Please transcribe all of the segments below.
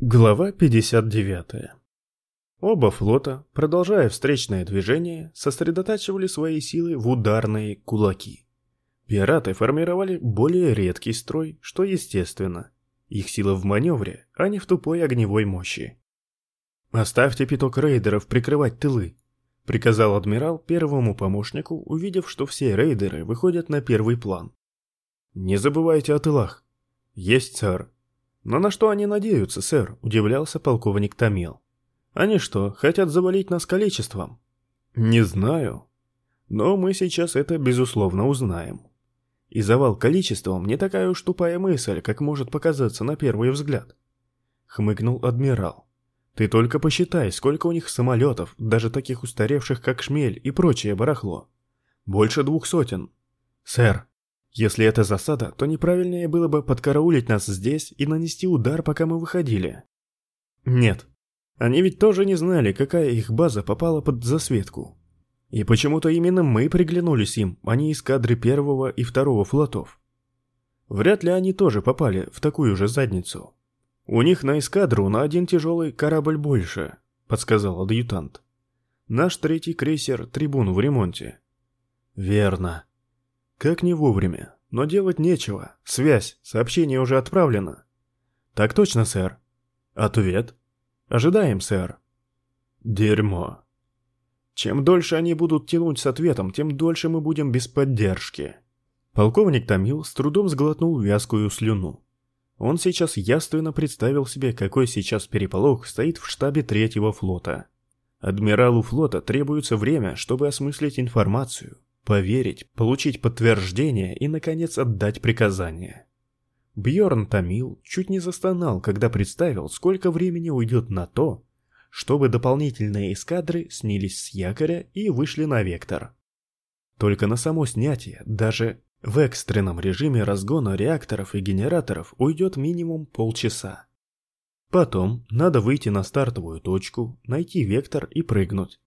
Глава 59. Оба флота, продолжая встречное движение, сосредотачивали свои силы в ударные кулаки. Пираты формировали более редкий строй, что естественно. Их сила в маневре, а не в тупой огневой мощи. «Оставьте пяток рейдеров прикрывать тылы», — приказал адмирал первому помощнику, увидев, что все рейдеры выходят на первый план. «Не забывайте о тылах». «Есть, сэр», «Но на что они надеются, сэр?» – удивлялся полковник Томил. «Они что, хотят завалить нас количеством?» «Не знаю. Но мы сейчас это безусловно узнаем. И завал количеством не такая уж тупая мысль, как может показаться на первый взгляд». Хмыкнул адмирал. «Ты только посчитай, сколько у них самолетов, даже таких устаревших, как шмель и прочее барахло. Больше двух сотен. Сэр, если это засада, то неправильнее было бы подкараулить нас здесь и нанести удар, пока мы выходили. Нет. Они ведь тоже не знали, какая их база попала под засветку. И почему-то именно мы приглянулись им, а не эскадры первого и второго флотов. Вряд ли они тоже попали в такую же задницу. У них на эскадру на один тяжелый корабль больше, подсказал адъютант. Наш третий крейсер «Трибун» в ремонте. Верно. Как не вовремя. Но делать нечего. Связь. Сообщение уже отправлено. Так точно, сэр. Ответ. Ожидаем, сэр. Дерьмо. Чем дольше они будут тянуть с ответом, тем дольше мы будем без поддержки. Полковник Томил с трудом сглотнул вязкую слюну. Он сейчас яственно представил себе, какой сейчас переполох стоит в штабе третьего флота. Адмиралу флота требуется время, чтобы осмыслить информацию, поверить, получить подтверждение и, наконец, отдать приказание. Бьорн томил, чуть не застонал, когда представил, сколько времени уйдет на то, чтобы дополнительные эскадры снились с якоря и вышли на вектор. Только на само снятие, даже в экстренном режиме разгона реакторов и генераторов уйдет минимум полчаса. Потом надо выйти на стартовую точку, найти вектор и прыгнуть.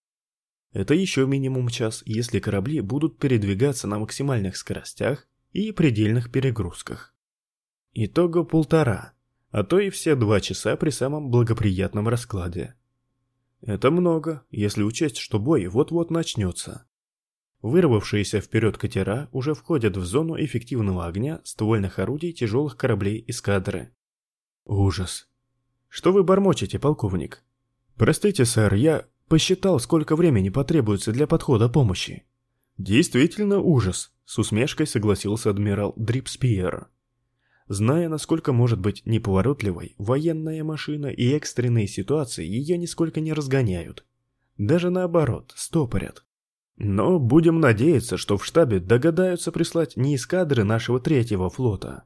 Это еще минимум час, если корабли будут передвигаться на максимальных скоростях и предельных перегрузках. Итого полтора, а то и все два часа при самом благоприятном раскладе. Это много, если учесть, что бой вот-вот начнется. Вырвавшиеся вперед катера уже входят в зону эффективного огня ствольных орудий тяжелых кораблей эскадры. Ужас. Что вы бормочете, полковник? Простите, сэр, я... Посчитал, сколько времени потребуется для подхода помощи. Действительно ужас, с усмешкой согласился адмирал Дрипспиер. Зная, насколько может быть неповоротливой, военная машина и экстренные ситуации ее нисколько не разгоняют. Даже наоборот, стопорят. Но будем надеяться, что в штабе догадаются прислать не эскадры нашего третьего флота,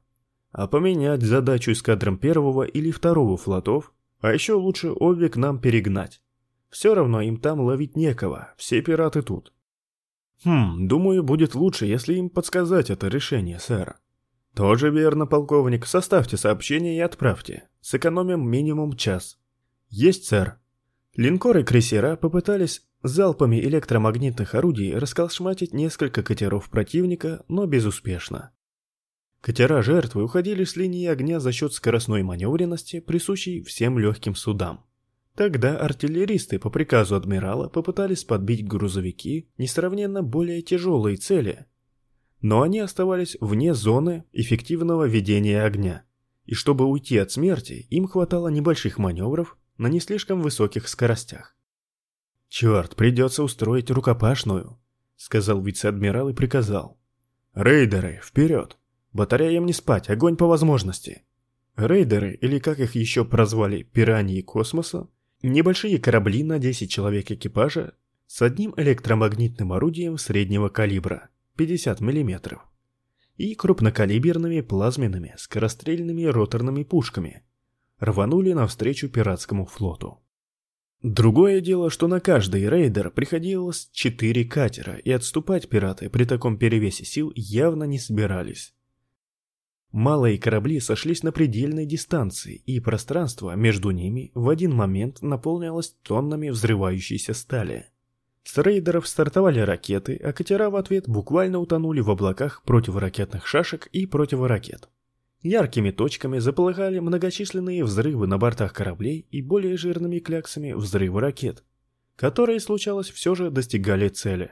а поменять задачу эскадрам первого или второго флотов, а еще лучше обе к нам перегнать. Все равно им там ловить некого, все пираты тут. Хм, думаю, будет лучше, если им подсказать это решение, сэр. Тоже верно, полковник. Составьте сообщение и отправьте. Сэкономим минимум час. Есть, сэр. Линкоры крейсера попытались залпами электромагнитных орудий расколшматить несколько катеров противника, но безуспешно. Катера жертвы уходили с линии огня за счет скоростной маневренности, присущей всем легким судам. Тогда артиллеристы по приказу адмирала попытались подбить грузовики несравненно более тяжелые цели. Но они оставались вне зоны эффективного ведения огня. И чтобы уйти от смерти, им хватало небольших маневров на не слишком высоких скоростях. «Черт, придется устроить рукопашную», — сказал вице-адмирал и приказал. «Рейдеры, вперед! Батареям не спать, огонь по возможности!» Рейдеры, или как их еще прозвали, пираньи космоса, Небольшие корабли на 10 человек экипажа с одним электромагнитным орудием среднего калибра 50 мм и крупнокалиберными плазменными скорострельными роторными пушками рванули навстречу пиратскому флоту. Другое дело, что на каждый рейдер приходилось 4 катера, и отступать пираты при таком перевесе сил явно не собирались. Малые корабли сошлись на предельной дистанции, и пространство между ними в один момент наполнилось тоннами взрывающейся стали. С рейдеров стартовали ракеты, а катера в ответ буквально утонули в облаках противоракетных шашек и противоракет. Яркими точками заполыхали многочисленные взрывы на бортах кораблей и более жирными кляксами взрывы ракет, которые, случалось, все же достигали цели.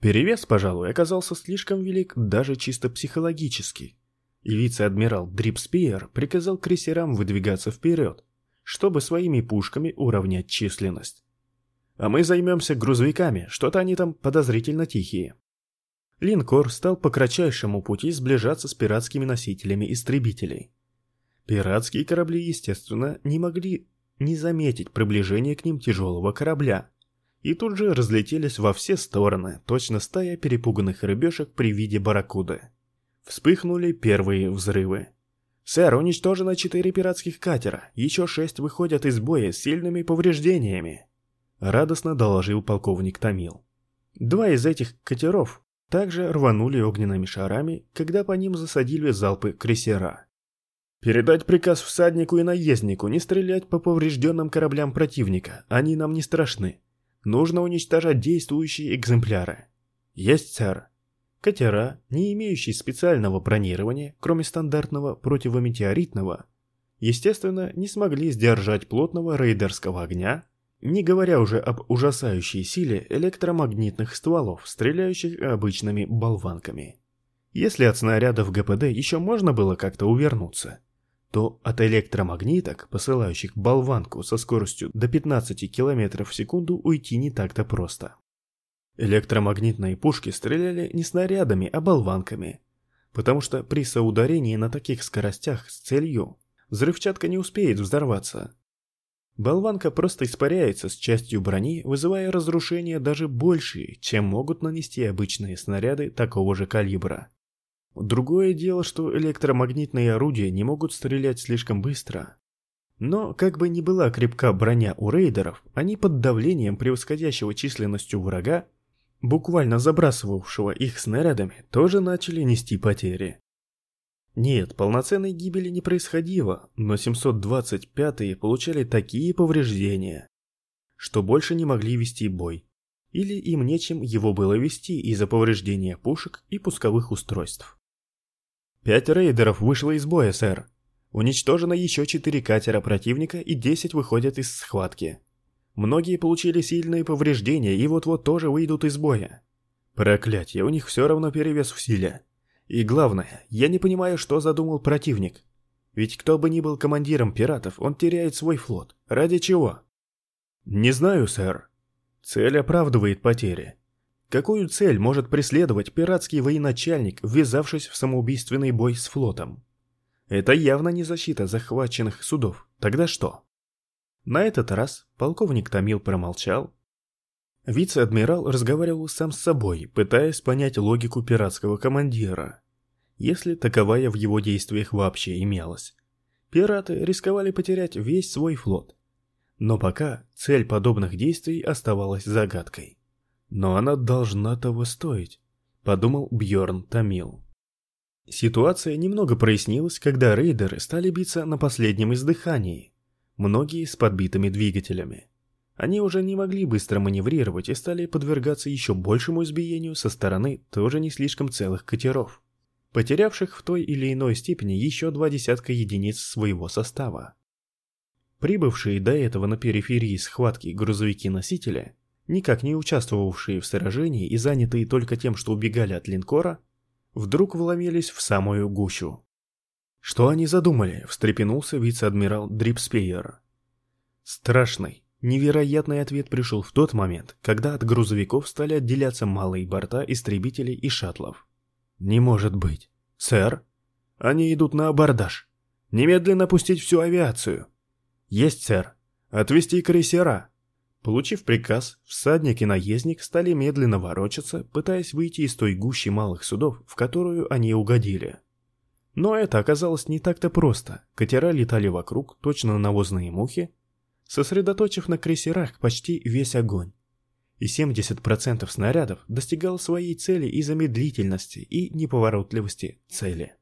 Перевес, пожалуй, оказался слишком велик даже чисто психологически, и вице-адмирал Дрипспиер приказал крейсерам выдвигаться вперед, чтобы своими пушками уравнять численность. А мы займемся грузовиками, что-то они там подозрительно тихие. Линкор стал по кратчайшему пути сближаться с пиратскими носителями истребителей. Пиратские корабли, естественно, не могли не заметить приближение к ним тяжелого корабля, и тут же разлетелись во все стороны, точно стая перепуганных рыбешек при виде барракуды. Вспыхнули первые взрывы. «Сэр, уничтожено четыре пиратских катера, еще шесть выходят из боя с сильными повреждениями», — радостно доложил полковник Томил. Два из этих катеров также рванули огненными шарами, когда по ним засадили залпы крейсера. «Передать приказ всаднику и наезднику не стрелять по поврежденным кораблям противника, они нам не страшны. Нужно уничтожать действующие экземпляры». «Есть, сэр». Катера, не имеющие специального бронирования, кроме стандартного противометеоритного, естественно, не смогли сдержать плотного рейдерского огня, не говоря уже об ужасающей силе электромагнитных стволов, стреляющих обычными болванками. Если от снарядов ГПД еще можно было как-то увернуться, то от электромагниток, посылающих болванку со скоростью до 15 км в секунду, уйти не так-то просто. Электромагнитные пушки стреляли не снарядами, а болванками, потому что при соударении на таких скоростях с целью взрывчатка не успеет взорваться. Болванка просто испаряется с частью брони, вызывая разрушения даже большие, чем могут нанести обычные снаряды такого же калибра. Другое дело, что электромагнитные орудия не могут стрелять слишком быстро. Но, как бы ни была крепка броня у рейдеров, они под давлением превосходящего численностью врага буквально забрасывавшего их снарядами, тоже начали нести потери. Нет, полноценной гибели не происходило, но 725-е получали такие повреждения, что больше не могли вести бой. Или им нечем его было вести из-за повреждения пушек и пусковых устройств. Пять рейдеров вышло из боя, сэр. Уничтожено еще четыре катера противника и 10 выходят из схватки. Многие получили сильные повреждения и вот-вот тоже выйдут из боя. Проклятье, у них все равно перевес в силе. И главное, я не понимаю, что задумал противник. Ведь кто бы ни был командиром пиратов, он теряет свой флот. Ради чего? Не знаю, сэр. Цель оправдывает потери. Какую цель может преследовать пиратский военачальник, ввязавшись в самоубийственный бой с флотом? Это явно не защита захваченных судов. Тогда что? На этот раз полковник Томил промолчал. Вице-адмирал разговаривал сам с собой, пытаясь понять логику пиратского командира, если таковая в его действиях вообще имелась. Пираты рисковали потерять весь свой флот. Но пока цель подобных действий оставалась загадкой. Но она должна того стоить, подумал Бьорн Томил. Ситуация немного прояснилась, когда рейдеры стали биться на последнем издыхании многие с подбитыми двигателями. Они уже не могли быстро маневрировать и стали подвергаться еще большему избиению со стороны тоже не слишком целых катеров, потерявших в той или иной степени еще два десятка единиц своего состава. Прибывшие до этого на периферии схватки грузовики-носители, никак не участвовавшие в сражении и занятые только тем, что убегали от линкора, вдруг вломились в самую гущу. «Что они задумали?» – встрепенулся вице-адмирал Дрипспейер. Страшный, невероятный ответ пришел в тот момент, когда от грузовиков стали отделяться малые борта истребителей и шаттлов. «Не может быть. Сэр? Они идут на абордаж. Немедленно пустить всю авиацию». «Есть, сэр. Отвести крейсера». Получив приказ, всадник и наездник стали медленно ворочаться, пытаясь выйти из той гущи малых судов, в которую они угодили. Но это оказалось не так-то просто. Катера летали вокруг, точно навозные мухи, сосредоточив на крейсерах почти весь огонь. И 70% снарядов достигал своей цели из-за медлительности и неповоротливости цели.